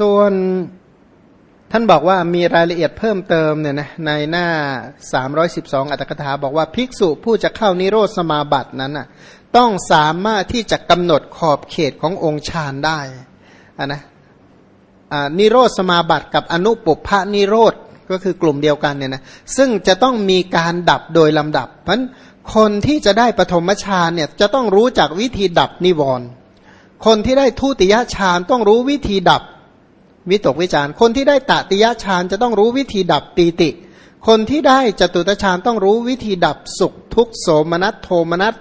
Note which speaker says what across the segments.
Speaker 1: ส่วนท่านบอกว่ามีรายละเอียดเพิ่มเติมเนี่ยนะในหน้า 312 อัตถกถาบอกว่าภิกษุผู้จะเข้านิโรธสมาบัตินั้นน่ะต้องสามารถที่จะกำหนดขอบเขตขององค์ฌานได้อะนะนิโรธสมาบัติกับอนุปุพะนิโรธก็คือกลุ่มเดียวกันเนี่ยนะซึ่งจะต้องมีการดับโดยลำดับ เพราะคนที่จะได้ปฐมฌานเนี่ยจะต้องรู้จักวิธีดับนิวรณ์คนที่ได้ทุติยฌานต้องรู้วิธีดับ วิตกวิจารคนที่ได้ตติยฌานจะต้องรู้วิธีดับปีติ คนที่ได้จตุตฌานต้องรู้วิธีดับสุขทุกโสมนัสโทมนัส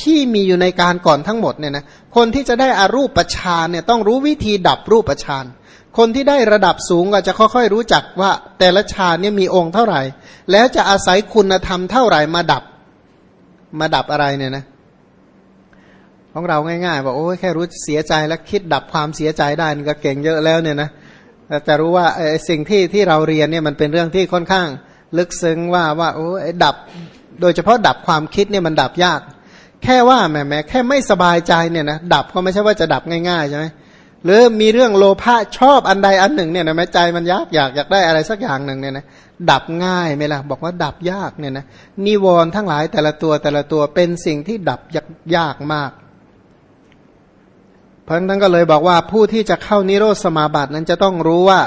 Speaker 1: ที่มีอยู่ในการก่อนทั้งหมดเนี่ยนะคนที่จะได้อารูปฌานเนี่ยต้องรู้วิธีดับรูปฌานคนที่ได้ระดับสูงก็จะค่อยๆรู้จักว่าแต่ละฌานเนี่ยมีองค์เท่าไหร่ แล้วจะอาศัยคุณธรรมเท่าไหร่มาดับมาดับอะไรเนี่ยนะของเราง่ายๆบอกโอ้แค่รู้เสียใจแล้วคิดดับความเสียใจได้นี่ก็เก่งเยอะแล้วเนี่ยนะ จะรู้ว่าสิ่งที่ที่เราเรียนเนี่ยมันเป็นเรื่องที่ค่อนข้าง ลึกซึ้งว่าว่าโอ้ดับ โดยเฉพาะดับความคิดเนี่ยมันดับยาก แค่ว่าแม่แม่แค่ไม่สบายใจเนี่ยนะดับก็ไม่ใช่ว่าจะดับง่ายๆใช่ไหมหรือมีเรื่องโลภะชอบอันใดอันหนึ่งเนี่ยนะแม่ใจมันยากอยากอยากได้อะไรสักอย่างหนึ่งเนี่ยนะดับง่ายไหมล่ะบอกว่าดับยากเนี่ยนะนิวรณ์ทั้งหลายแต่ละตัวแต่ละตัวเป็นสิ่งที่ดับยากยากมาก พราะนั้นก็เลยบอกว่าผู้ที่จะเข้านิโรธสมาบัตินั้นจะต้องรู้ว่า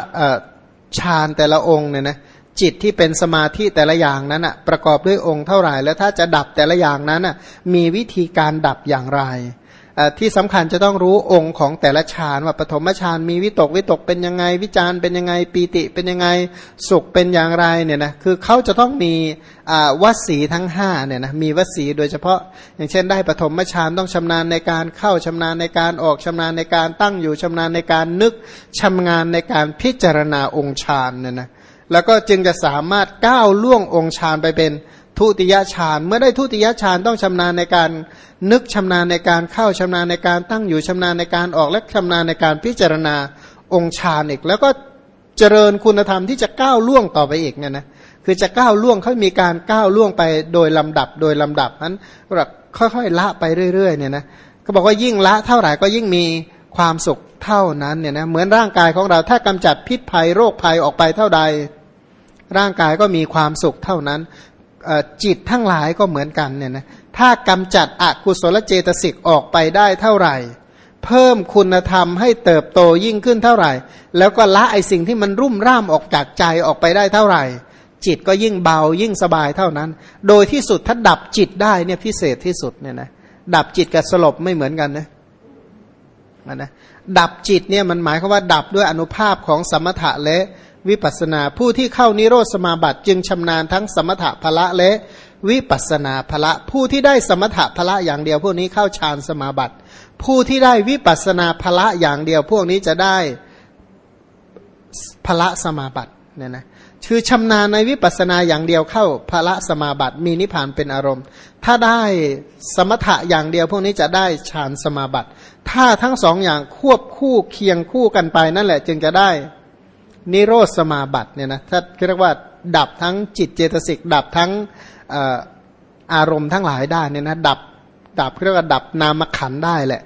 Speaker 1: ฌานแต่ละองค์เนี่ยนะจิตที่เป็นสมาธิแต่ละอย่างนั้นอะประกอบด้วยองค์เท่าไหร่แล้วถ้าจะดับแต่ละอย่างนั้นอะมีวิธีการดับอย่างไร ที่สำคัญจะต้องรู้องค์ของแต่ละฌานว่าปฐมฌานมีวิตกวิตกเป็นยังไง วิจารเป็นยังไงปีติเป็นยังไงสุขเป็นอย่างไรเนี่ยนะคือเขาจะต้องมีวัสีทั้ง5เนี่ยนะมีวัสีโดยเฉพาะ อย่างเช่น ได้ปฐมฌานต้องชำนาญในการเข้าชำนาญในการออกชำนาญในการตั้งอยู่ชำนาญในการนึกชำนาญในการพิจารณาองค์ฌานเนี่ยนะแล้วก็จึงจะสามารถก้าวล่วงองค์ฌานไปเป็น ทุติยฌานเมื่อได้ทุติยฌานต้องชำนาญในการนึกชำนาญในการเข้าชำนาญในการตั้งอยู่ชำนาญในการออกและชำนาญในการพิจารณาองค์ฌานอีก แล้วก็เจริญคุณธรรมที่จะก้าวล่วงต่อไปอีกเนี่ยนะคือจะก้าวล่วงเขามีการก้าวล่วงไปโดยลำดับโดยลำดับนั้นเราค่อยๆละไปเรื่อยๆเนี่ยนะก็บอกว่ายิ่งละเท่าไหร่ก็ยิ่งมีความสุขเท่านั้นเนี่ยนะเหมือนร่างกายของเราถ้ากำจัดพิษภัยโรคภัยออกไปเท่าใด ร่างกายก็มีความสุขเท่านั้น จิตทั้งหลายก็เหมือนกันเนี่ยนะถ้ากำจัดอกุศลเจตสิกออกไปได้เท่าไหร่ เพิ่มคุณธรรมให้เติบโตยิ่งขึ้นเท่าไหร่ แล้วก็ละไอสิ่งที่มันรุ่มร่ามออกจากใจออกไปได้เท่าไหร่ จิตก็ยิ่งเบายิ่งสบายเท่านั้น โดยที่สุดถ้าดับจิตได้เนี่ยพิเศษที่สุดเนี่ยนะดับจิตกับสลบไม่เหมือนกันนะนะดับจิตเนี่ยมันหมายความว่าดับด้วยอนุภาพของสมถะและ วิปัสนาผู้ที่เข้านิโรธสมาบัติจึงชำนาญทั้งสมถะพละและวิปัสนาพละ ผู้ที่ได้สมถะพละอย่างเดียว พวกนี้เข้าฌานสมาบัติ ผู้ที่ได้วิปัสนาพละอย่างเดียว พวกนี้จะได้พละสมาบัติเนี่ยนะคือชำนาญในวิปัสนาอย่างเดียวเข้าพละสมาบัติ มีนิพพานเป็นอารมณ์ ถ้าได้สมถะอย่างเดียว พวกนี้จะได้ฌานสมาบัติ ถ้าทั้งสองอย่างควบคู่เคียงคู่กันไปนั่นแหละ จึงจะได้ นิโรธสมาบัติเนี่ยนะถ้าเรียกว่าดับทั้งจิตเจตสิกดับทั้งอารมณ์ทั้งหลายได้เนี่ยนะดับดับเรียกว่าดับนามขันได้แหละ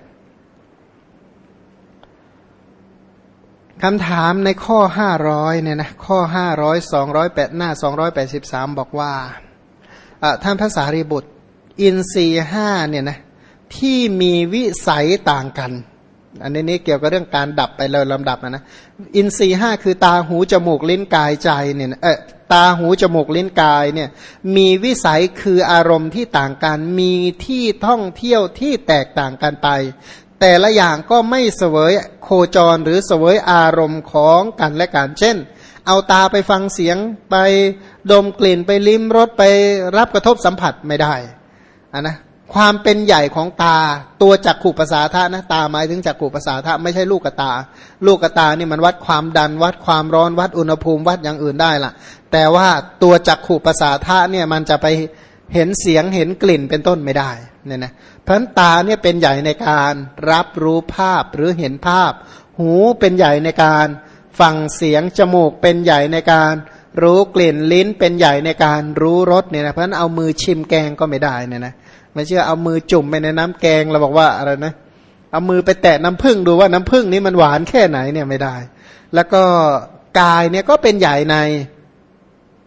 Speaker 1: คำถามในข้อห้าร้อยเนี่ยนะข้อห้าร้อยสองร้อยแปดหน้าสองร้อยแปดสิบสามบอกว่าท่านพระสารีบุตร อินทรีห้าเนี่ยนะที่มีวิสัยต่างกัน อันนี้นี่เกี่ยวกับเรื่องการดับไปเลยลำดับนะนะอินทรีห้าคือตาหูจมูกลิ้นกายใจเนี่ยเออตาหูจมูกลิ้นกายเนี่ยมีวิสัยคืออารมณ์ที่ต่างกันมีที่ท่องเที่ยวที่แตกต่างกันไป แต่ละอย่างก็ไม่เสวยโคจรหรือเสวยอารมณ์ของกันและกันเช่น เอาตาไปฟังเสียงไปดมกลิ่นไปลิ้มรสไปรับกระทบสัมผัสไม่ได้อะนะ ความเป็นใหญ่ของตา ตัวจักขู่ภาษาธานะตาหมายถึงจักขู่ภาษาธาไม่ใช่ลูกกตา ลูกกตานี่มันวัดความดันวัดความร้อนวัดอุณหภูมิวัดอย่างอื่นได้ล่ะ แต่ว่าตัวจักขู่ภาษาธาเนี่ยมันจะไปเห็นเสียงเห็นกลิ่นเป็นต้นไม่ได้เนี่ยนะเพราะตาเนี่ยเป็นใหญ่ในการรับรู้ภาพหรือเห็นภาพ หูเป็นใหญ่ในการฟังเสียงจมูกเป็นใหญ่ในการ รู้กลิ่นลิ้นเป็นใหญ่ในการรู้รสเนี่ยนะเพราะนั้นเอามือชิมแกงก็ไม่ได้เนี่ยนะไม่เชื่อเอามือจุ่มไปในน้ำแกงเราบอกว่าอะไรนะเอามือไปแตะน้ำผึ้งดูว่าน้ำผึ้งนี้มันหวานแค่ไหนเนี่ยไม่ได้ แล้วก็กายเนี่ยก็เป็นใหญ่ใน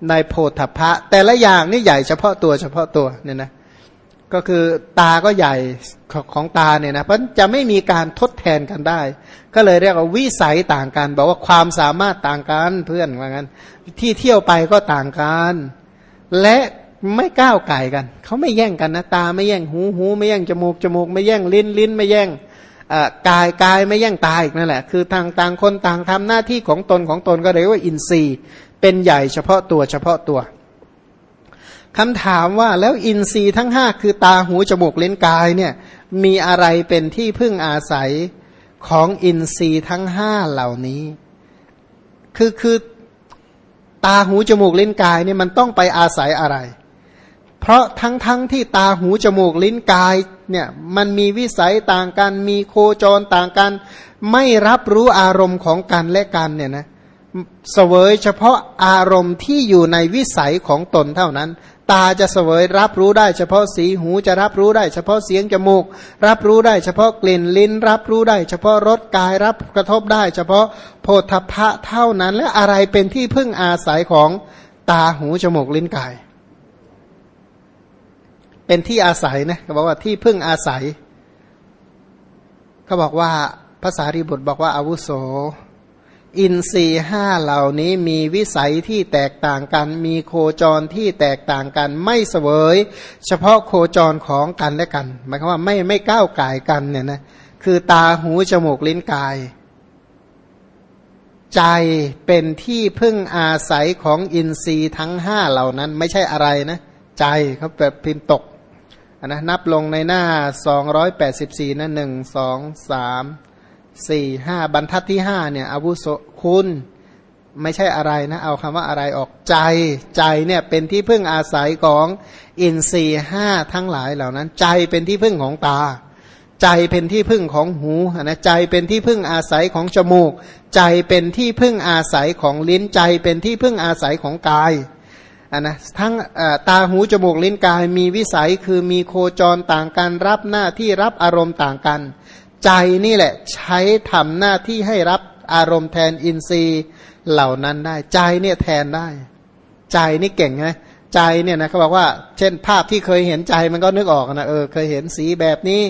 Speaker 1: ในโพธพะ แต่ละอย่างนี่ใหญ่เฉพาะตัวเฉพาะตัวเนี่ยนะ ก็คือตาก็ใหญ่ของตาเนี่ยนะเพราะจะไม่มีการทดแทนกันได้ ก็เลยเรียกว่าวิสัยต่างกันบอกว่าความสามารถต่างกันเพื่อนว่างั้น ที่เที่ยวไปก็ต่างกันและไม่ก้าวไก่กันเขาไม่แย่งกันนะตาไม่แย่งหูหู ไม่แย่งจมูกจมูก ไม่แย่งลิ้นลิ้นไม่แย่งกายกายไม่แย่งตาอีกนั่นแหละ คือทางต่างคนต่างทำหน้าที่ของตนของตนก็เรียกว่าอินทรีย์ เป็นใหญ่เฉพาะตัวเฉพาะตัว คำถามว่าแล้วอินทรีย์ทั้งห้าคือตาหูจมูกเล่นกายเนี่ยมีอะไรเป็นที่พึ่งอาศัยของอินทรีย์ทั้งห้าเหล่านี้ คือคือตาหูจมูกลิ้นกายเนี่ยมันต้องไปอาศัยอะไร เพราะทั้งทั้งที่ตาหูจมูกลิ้นกายเนี่ยมันมีวิสัยต่างกัน มีโคจรต่างกัน ไม่รับรู้อารมณ์ของกันและกันเนี่ยนะเสวยเฉพาะอารมณ์ที่อยู่ในวิสัยของตนเท่านั้น ตาจะเสวยรับรู้ได้เฉพาะสีหูจะรับรู้ได้ เฉพาะเสียงจมูก รับรู้ได้ เฉพาะกลิ่นลิ้น รับรู้ได้ เฉพาะรสกายรับกระทบได้ เฉพาะโพธพะเท่านั้น และอะไรเป็นที่พึ่งอาศัยของตาหูจมูกลิ้นกาย เป็นที่อาศัยนะเขาบอกว่าที่พึ่งอาศัยเขาบอกว่าภาษารีบุตรบอกว่าอาวุโส อินทรีห้าเหล่านี้มีวิสัยที่แตกต่างกัน มีโคจรที่แตกต่างกัน ไม่เสวย เฉพาะโคจรของกันและกัน หมายความว่าไม่ไม่ก้าวไก่กันเนี่ยนะคือตาหูจมูกลิ้นกาย ใจเป็นที่พึ่งอาศัยของอินทรีย์ทั้งห้าเหล่านั้นไม่ใช่อะไรนะ ใจเขาแบบพิมพ์ตกนะนับลงในหน้า 284นั่นหนึ่งสองสาม สี่ห้าบรรทัดที่ห้าเนี่ยอาวุโสคุณไม่ใช่อะไรนะเอาคำว่าอะไรออกใจใจเนี่ยเป็นที่พึ่งอาศัยของอินทรีห้าทั้งหลายเหล่านั้น ใจเป็นที่พึ่งของตา ใจเป็นที่พึ่งของหูนะใจเป็นที่พึ่งอาศัยของจมูก ใจเป็นที่พึ่งอาศัยของลิ้นใจเป็นที่พึ่งอาศัยของกายอันนะทั้งตาหูจมูกลิ้นกายมีวิสัยคือมีโคจรต่างกันรับหน้าที่รับอารมณ์ต่างกัน ใจนี่แหละใช้ทำหน้าที่ให้รับอารมณ์แทนอินทรีย์เหล่านั้นได้ ใจเนี่ยแทนได้ ใจนี่เก่งไงใจเนี่ยนะเขาบอกว่า เช่นภาพที่เคยเห็นใจมันก็นึกออกนะเออเคยเห็นสีแบบนี้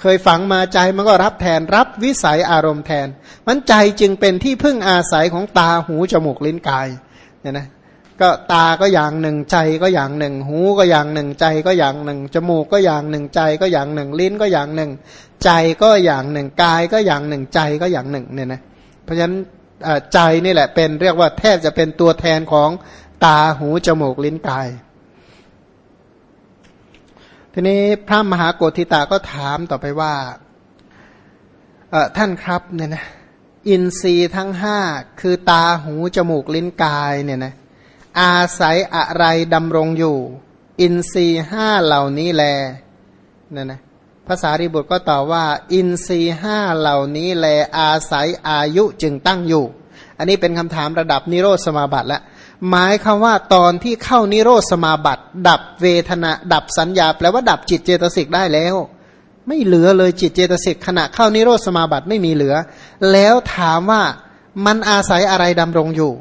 Speaker 1: เคยฝังมาใจมันก็รับแทนรับวิสัยอารมณ์แทน มันใจจึงเป็นที่พึ่งอาศัยของตาหูจมูกลิ้นกายเนี่ยนะ ก็ตาก็อย่างหนึ่งใจก็อย่างหนึ่ง หูก็อย่างหนึ่งใจก็อย่างหนึ่ง จมูกก็อย่างหนึ่งใจก็อย่างหนึ่ง ลิ้นก็อย่างหนึ่ง ใจก็อย่างหนึ่งกายก็อย่างหนึ่งใจก็อย่างหนึ่งเนี่ยนะเพราะฉะนั้นใจนี่แหละเป็นเรียกว่าแทบจะเป็นตัวแทนของตาหูจมูกลิ้นกาย ทีนี้พระมหาโกธิตาก็ถามต่อไปว่าท่านครับเนี่ยนะอินทรีย์ทั้งห้าคือตาหูจมูกลิ้นกายเนี่ยนะ อาศัยอะไรดำรงอยู่ อินทรีห้าเหล่านี้แลนั่นนะภาษาริบุตรก็ตอบว่า อินทรีห้าเหล่านี้แลอาศัยอายุจึงตั้งอยู่ อันนี้เป็นคำถามระดับนิโรธสมาบัติแล้วหมายคำว่าตอนที่เข้านิโรธสมาบัติ ดับเวทนา ดับสัญญาแปลว่าดับจิตเจตสิกได้แล้ว ไม่เหลือเลยจิตเจตสิกขณะเข้านิโรธสมาบัติไม่มีเหลือ แล้วถามว่ามันอาศัยอะไรดำรงอยู่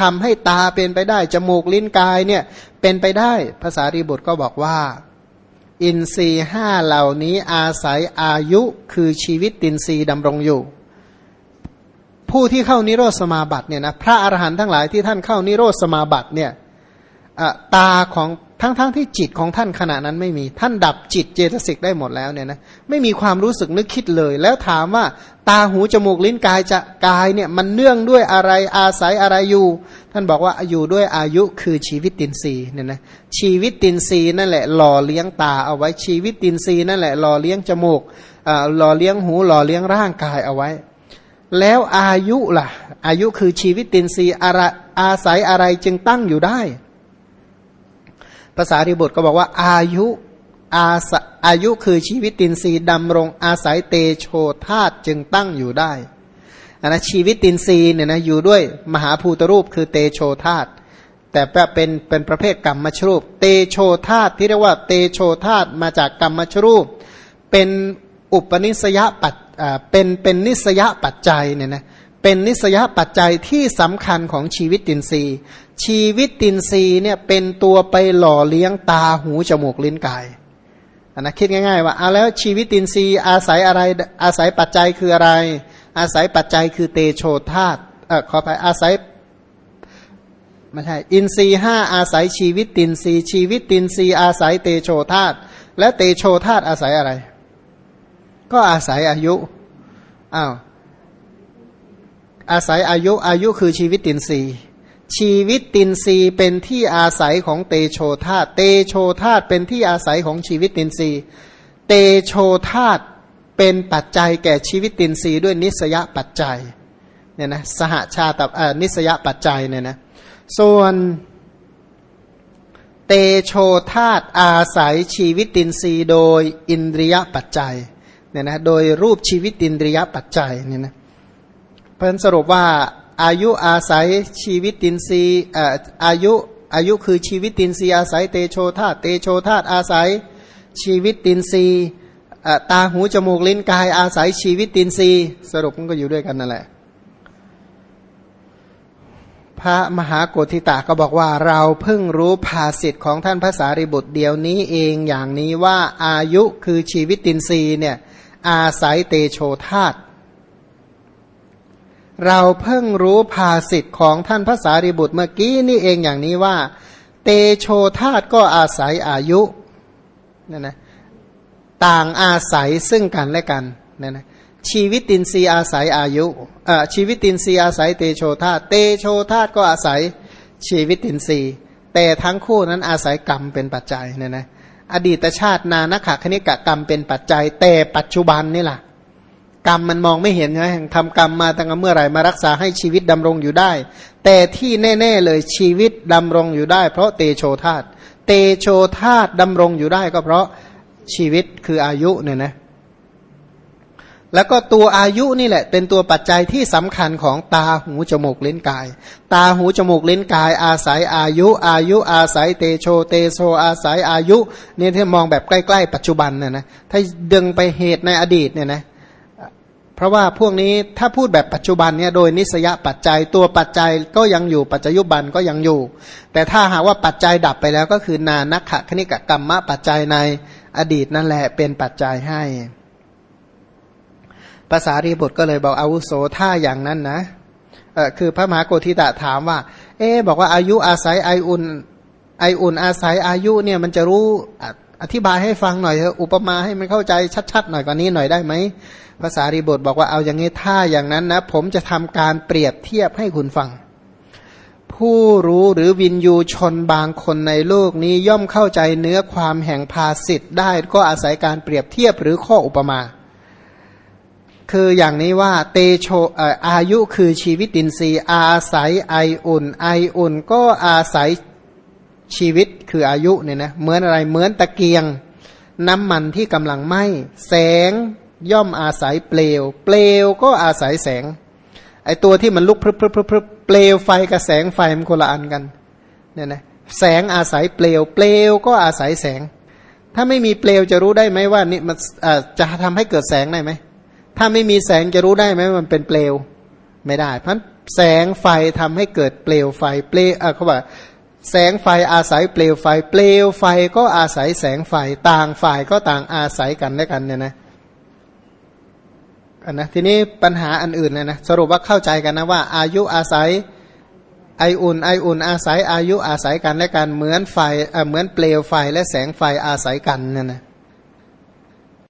Speaker 1: ทำให้ตาเป็นไปได้ จมูกลิ้นกายเนี่ยเป็นไปได้ภาษารีบุตรก็บอกว่า อินทรีห้าเหล่านี้อาศัยอายุคือชีวิตตินทรีดำรงอยู่ ผู้ที่เข้านิโรธสมาบัติเนี่ยนะพระอรหันต์ทั้งหลายที่ท่านเข้านิโรธสมาบัติเนี่ยตาของ ทั้งๆทที่จิตของท่านขณะนั้นไม่มี ท่านดับจิตเจตสิกได้หมดแล้วเนี่ยนะไม่มีความรู้สึกนึกคิดเลย แล้วถามว่าตาหูจมูกลิ้นกายจะกายเนี่ยมันเนื่องด้วยอะไรอาศัยอะไรอยู่ ท่านบอกว่าอยู่ด้วยอายุคือชีวิตตินซีเนี่ยนะชีวิตตินซีนั่นแหละหล่อเลี้ยงตาเอาไว้ชีวิตตินซีนั่นแหละหล่อเลี้ยงจมูกหล่อเลี้ยงหูหล่อเลี้ยงร่างกายเอาไว้ แล้วอายุล่ะ อายุคือชีวิตตินซีอะไรอาศัยอะไรจึงตั้งอยู่ได้ ภาษาริบุตรก็บอกว่าอายุอาสอายุคือชีวิตตินทรีย์ดำรงอาศัยเตโชธาตจึงตั้งอยู่ได้อันนะชีวิตตินทรีย์เนี่ยนะอยู่ด้วยมหาภูตรูปคือเตโชธาตแต่เป็นเป็นประเภทกรรมมชรูป เตโชธาตที่เรียกว่าเตโชธาตมาจากกรรมมชรูป เป็นอุปนิสยปัจเป็นเป็นนิสยปัจจัยเนี่ยนะ เป็นนิสยปัจจัยที่สำคัญของชีวิตตินรีชีวิตตินรีเนี่ยเป็นตัวไปหล่อเลี้ยงตาหูจมูกลิ้นกายนะคิดง่ายๆว่าเอาแล้วชีวิตตินรีอาศัยอะไรอาศัยปัจจัยคืออะไร อาศัยปัจจัยคือเตโชธาตเออขอไปอาศัยไม่ใช่อินทรีห้าอาศัยชีวิตตินรีชีวิตตินรีอาศัยเตโชธาตและเตโชธาตอาศัยอะไร ก็อาศัยอายุอ้าว อาศัยอายุอายุคือชีวิตินทรีย์ชีวิตินทรีย์เป็นที่อาศัยของเตโชธาตุเตโชธาตุเป็นที่อาศัยของชีวิตินทรีย์เตโชธาตุเป็นปัจจัยแก่ชีวิตินทรีย์ด้วยนิสสยปัจจัยเนี่ยนะสหชาตนิสสยปัจจัยเนี่ยนะส่วนเตโชธาตุอาศัยชีวิตินทรีย์โดยอินทรียปัจจัยเนี่ยนะโดยรูปชีวิตอินทรียปัจจัยเนี่ยนะ เพิ่นสรุปว่าอายุอาศัยชีวิตินทรีย์อายุอายุคือชีวิตินทรีย์อาศัยเตโชธาตุเตโชธาตุอาศัยชีวิตินทรีย์ตาหูจมูกลิ้นกายอาศัยชีวิตินทรีย์สรุปมันก็อยู่ด้วยกันนั่นแหละพระมหาโกธิตาก็บอกว่าเราเพิ่งรู้ภาสิทธิ์ของท่านพระสารีบุตรเดียวนี้เองอย่างนี้ว่าอายุคือชีวิตตินรีเนี่ยอาศัยเตโชธาต เราเพิ่งรู้ภาสิทธิ์ของท่านพระสารีบุตรเมื่อกี้นี่เองอย่างนี้ว่า เตโชธาตก็อาศัยอายุนั่นนะต่างอาศัยซึ่งกันและกันนั่นนะชีวิตตินรีอาศัยอายุชีวิตตินรีอาศัยเตโชธาตเตโชธาตก็อาศัยชีวิตตินรีแต่ทั้งคู่นั้นอาศัยกรรมเป็นปัจจัยเนี่ยนะอดีตชาตินานักขคณิกกรรมเป็นปัจจัย แต่ปัจจุบันนี่แหละ กรรมมันมองไม่เห็นไงทำกรรมมาตั้งแต่เมื่อไหร่มารักษาให้ชีวิตดำรงอยู่ได้ แต่ที่แน่ ๆ เลยชีวิตดำรงอยู่ได้ เพราะเตโชธาตเตโชธาตดำรงอยู่ได้ก็เพราะชีวิตคืออายุเนี่ยนะแล้วก็ตัวอายุนี่แหละ เป็นตัวปัจจัยที่สำคัญของตาหูจมูกเลิ้นกาย ตาหูจมูกเลิ้นกาย อาศัยอายุ อายุอาศัยเตโชเตโชอาศัยอายุเนี่ยถ้ามองแบบใกล้ ๆ ปัจจุบันเนี่ยนะถ้าดึงไปเหตุในอดีตเนี่ยนะ เพราะว่าพวกนี้ถ้าพูดแบบปัจจุบันเนี่ยโดยนิสยปัจจัยตัวปัจจัยก็ยังอยู่ปัจจุบันก็ยังอยู่ แต่ถ้าหากว่าปัจจัยดับไปแล้วก็คือนานักขะคณิกกรรมมะปัจจัยในอดีตนั่นแหละเป็นปัจจัยให้ภาษารีบุตรก็เลยบอกอาวุโสถ้าอย่างนั้นนะเออคือพระมหาโกธิตะถามว่า เอ๊บอกว่าอายุอาศัยไออุ่นไออุ่นอาศัยอายุเนี่ยมันจะรู้ อธิบายให้ฟังหน่อยอุปมาให้มันเข้าใจชัดๆหน่อยกว่านี้หน่อยได้ไหมภาษารีบุตรบอกว่าเอาอย่างนี้ถ้าอย่างนั้นนะ ผมจะทำการเปรียบเทียบให้คุณฟัง ผู้รู้หรือวินยูชนบางคนในโลกนี้ย่อมเข้าใจเนื้อความแห่งภาสิทธ์ได้ก็อาศัยการเปรียบเทียบหรือข้ออุปมา คืออย่างนี้ว่าเตโชอายุคือชีวิตดินทรีย์อาศัยไออุ่น ไออุ่นก็อาศัย ชีวิตคืออายุเนี่ยนะเหมือนอะไรเหมือนตะเกียง น้ำมันที่กำลังไหม้แสงย่อมอาศัยเปลว เปลวก็อาศัยแสง ไอตัวที่มันลุกพรึบพรึบพรึบเปลวไฟกับแสงไฟมันคนละอันกันเนี่ยนะแสงอาศัยเปลว เปลวก็อาศัยแสง ถ้าไม่มีเปลวจะรู้ได้ไหมว่านี่มันจะทำให้เกิดแสงได้ไหมถ้าไม่มีแสงจะรู้ได้ไหมมันเป็นเปลวไม่ได้ เพราะแสงไฟทำให้เกิดเปลวไฟเปลวเออเขาบอก แสงไฟอาศัยเปลวไฟ เปลวไฟก็อาศัยแสงไฟต่างฝ่ายก็ต่างอาศัยกันและกันเนี่ยนะอันนะทีนี้ปัญหาอันอื่นเนี่ยนะสรุปว่าเข้าใจกันนะว่า อายุอาศัยไออุ่นไออุ่นอาศัยอายุอาศัยกันและกันเหมือนไฟเเหมือนเปลวไฟและแสงไฟอาศัยกันเนี่ยนะ